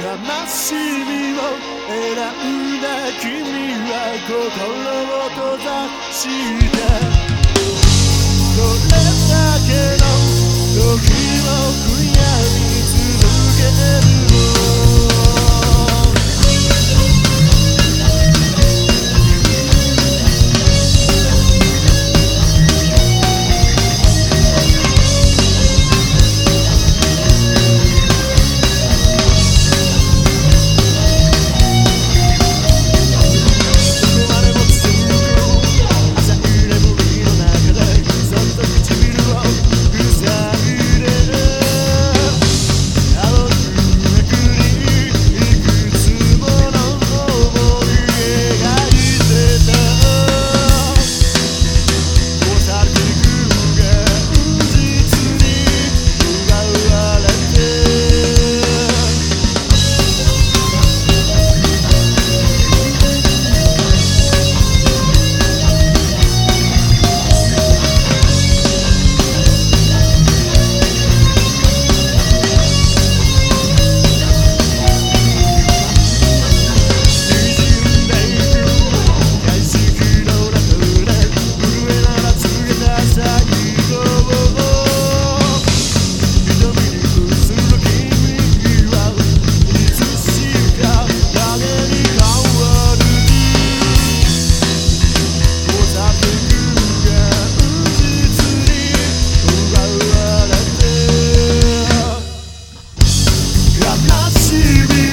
悲しみを選んだ君は心を閉ざして see me.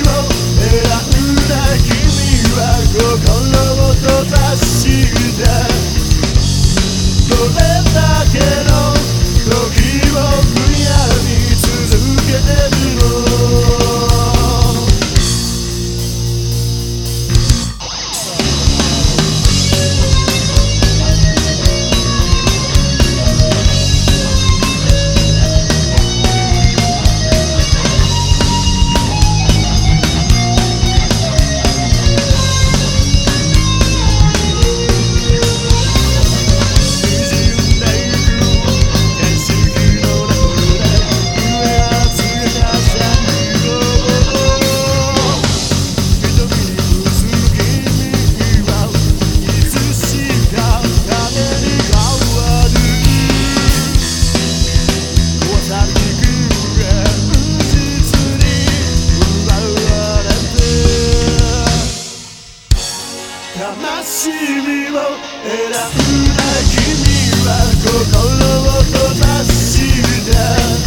悲しみを選ぶ。だ君は心を閉ざした